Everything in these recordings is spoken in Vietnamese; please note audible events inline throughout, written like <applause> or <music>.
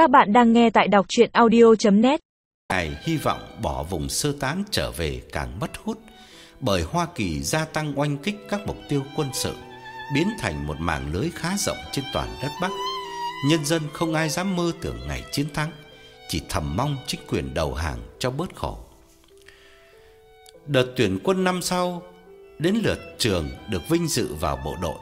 Các bạn đang nghe tại đọc chuyện audio.net Ngài hy vọng bỏ vùng sơ tán trở về càng mất hút bởi Hoa Kỳ gia tăng oanh kích các mục tiêu quân sự, biến thành một mảng lưới khá rộng trên toàn đất Bắc. Nhân dân không ai dám mơ tưởng ngày chiến thắng, chỉ thầm mong chính quyền đầu hàng cho bớt khổ. Đợt tuyển quân năm sau, đến lượt trường được vinh dự vào bộ đội.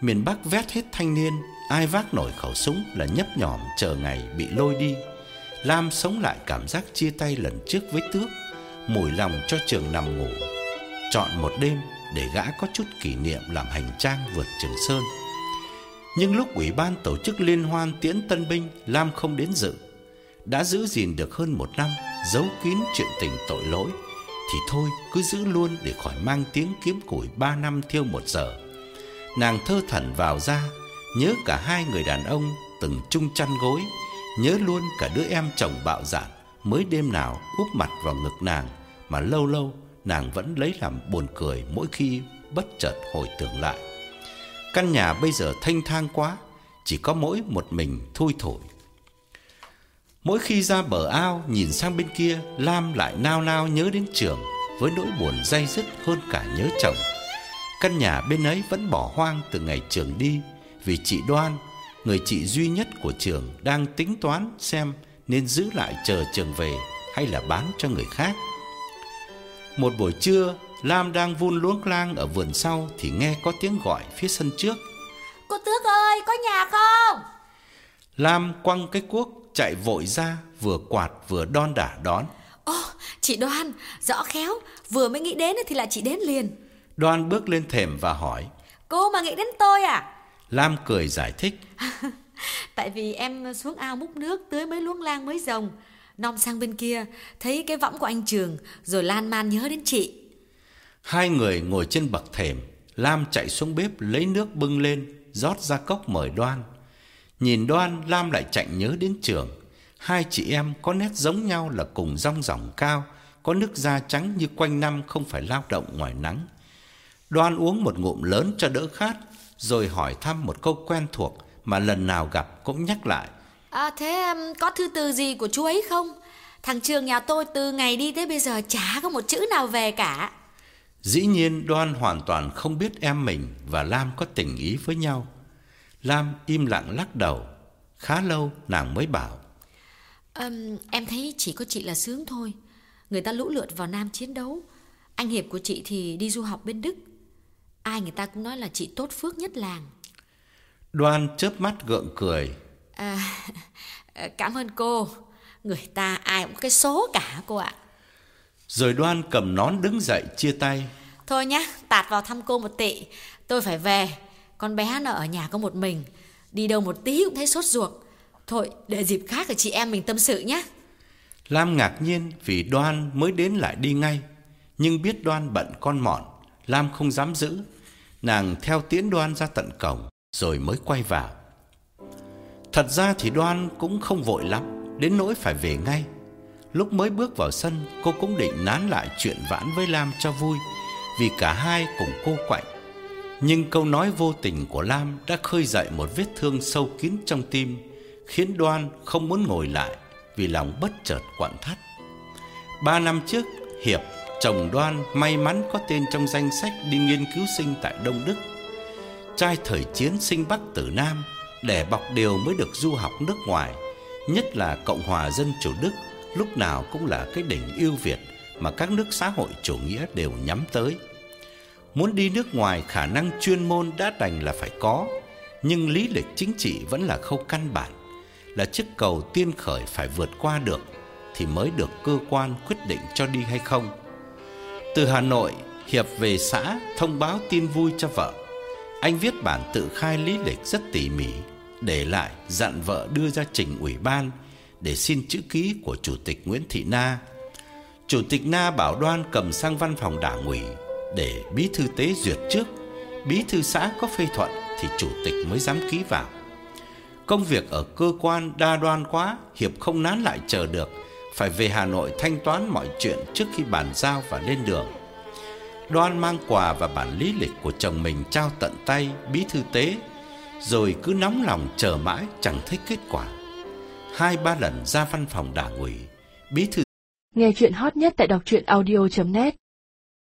Miền Bắc vét hết thanh niên, ai vác nổi khẩu súng là nhấp nhòm chờ ngày bị lôi đi. Lam sống lại cảm giác chia tay lần trước với Tước, mùi lòng cho trường nằm ngủ. Chọn một đêm để gã có chút kỷ niệm làm hành trang vượt Trường Sơn. Nhưng lúc ủy ban tổ chức liên hoan tiễn tân binh, Lam không đến dự. Đã giữ gìn được hơn một năm, giấu kín chuyện tình tội lỗi, thì thôi cứ giữ luôn để khỏi mang tiếng kiếm củi ba năm thiêu một giờ. Nàng thơ thẩn vào ra, nhớ cả hai người đàn ông từng chung chăn gối, nhớ luôn cả đứa em chồng bạo dạn mới đêm nào úp mặt vào ngực nàng mà lâu lâu nàng vẫn lấy làm buồn cười mỗi khi bất chợt hồi tưởng lại. Căn nhà bây giờ thanh thang quá, chỉ có mỗi một mình thui thổi. Mỗi khi ra bờ ao nhìn sang bên kia, Lam lại nao nao nhớ đến trường với nỗi buồn day dứt hơn cả nhớ chồng. Căn nhà bên ấy vẫn bỏ hoang từ ngày trường đi vì chị Đoan, người chị duy nhất của trường đang tính toán xem nên giữ lại chờ trường về hay là bán cho người khác. Một buổi trưa, Lam đang vun luống lang ở vườn sau thì nghe có tiếng gọi phía sân trước. Cô Tước ơi, có nhà không? Lam quăng cái cuốc chạy vội ra, vừa quạt vừa đon đả đón. Ồ, chị Đoan, rõ khéo, vừa mới nghĩ đến thì là chị đến liền. Đoan bước lên thềm và hỏi. Cô mà nghĩ đến tôi à? Lam cười giải thích. <laughs> Tại vì em xuống ao múc nước tưới mấy luống lang mới rồng. Nom sang bên kia, thấy cái võng của anh Trường, rồi lan man nhớ đến chị. Hai người ngồi trên bậc thềm, Lam chạy xuống bếp lấy nước bưng lên, rót ra cốc mời Đoan. Nhìn Đoan, Lam lại chạy nhớ đến Trường. Hai chị em có nét giống nhau là cùng rong ròng cao, có nước da trắng như quanh năm không phải lao động ngoài nắng. Đoan uống một ngụm lớn cho đỡ khát, rồi hỏi thăm một câu quen thuộc mà lần nào gặp cũng nhắc lại. À, thế có thư từ gì của chú ấy không? Thằng Trường nhà tôi từ ngày đi tới bây giờ chả có một chữ nào về cả. Dĩ nhiên Đoan hoàn toàn không biết em mình và Lam có tình ý với nhau. Lam im lặng lắc đầu. Khá lâu nàng mới bảo. Um, em thấy chỉ có chị là sướng thôi. Người ta lũ lượt vào Nam chiến đấu. Anh Hiệp của chị thì đi du học bên Đức. Ai người ta cũng nói là chị tốt phước nhất làng. Đoan chớp mắt gượng cười. À, cảm ơn cô. Người ta ai cũng cái số cả cô ạ. Rồi Đoan cầm nón đứng dậy chia tay. Thôi nhá, tạt vào thăm cô một tị. Tôi phải về. Con bé nó ở nhà có một mình. Đi đâu một tí cũng thấy sốt ruột. Thôi, để dịp khác thì chị em mình tâm sự nhé. Lam ngạc nhiên vì Đoan mới đến lại đi ngay. Nhưng biết Đoan bận con mọn, Lam không dám giữ. Nàng theo tiễn Đoan ra tận cổng, rồi mới quay vào. Thật ra thì Đoan cũng không vội lắm, đến nỗi phải về ngay. Lúc mới bước vào sân, cô cũng định nán lại chuyện vãn với Lam cho vui, vì cả hai cùng cô quạnh. Nhưng câu nói vô tình của Lam đã khơi dậy một vết thương sâu kín trong tim, khiến Đoan không muốn ngồi lại vì lòng bất chợt quặn thắt. Ba năm trước, Hiệp, chồng Đoan may mắn có tên trong danh sách đi nghiên cứu sinh tại Đông Đức. Trai thời chiến sinh Bắc tử Nam, để bọc điều mới được du học nước ngoài, nhất là Cộng hòa Dân chủ Đức, lúc nào cũng là cái đỉnh ưu việt mà các nước xã hội chủ nghĩa đều nhắm tới. Muốn đi nước ngoài khả năng chuyên môn đã đành là phải có, nhưng lý lịch chính trị vẫn là khâu căn bản, là chiếc cầu tiên khởi phải vượt qua được thì mới được cơ quan quyết định cho đi hay không. Từ Hà Nội, Hiệp về xã thông báo tin vui cho vợ. Anh viết bản tự khai lý lịch rất tỉ mỉ, để lại dặn vợ đưa ra trình ủy ban để xin chữ ký của chủ tịch Nguyễn Thị Na. Chủ tịch Na bảo Đoan cầm sang văn phòng đảng ủy để bí thư tế duyệt trước, bí thư xã có phê thuận thì chủ tịch mới dám ký vào. Công việc ở cơ quan đa đoan quá, Hiệp không nán lại chờ được, phải về Hà Nội thanh toán mọi chuyện trước khi bàn giao và lên đường. Đoan mang quà và bản lý lịch của chồng mình trao tận tay bí thư tế, rồi cứ nóng lòng chờ mãi chẳng thấy kết quả. hai ba lần ra văn phòng đảng ủy, bí thư Nghe chuyện hot nhất tại đọc truyện audio.net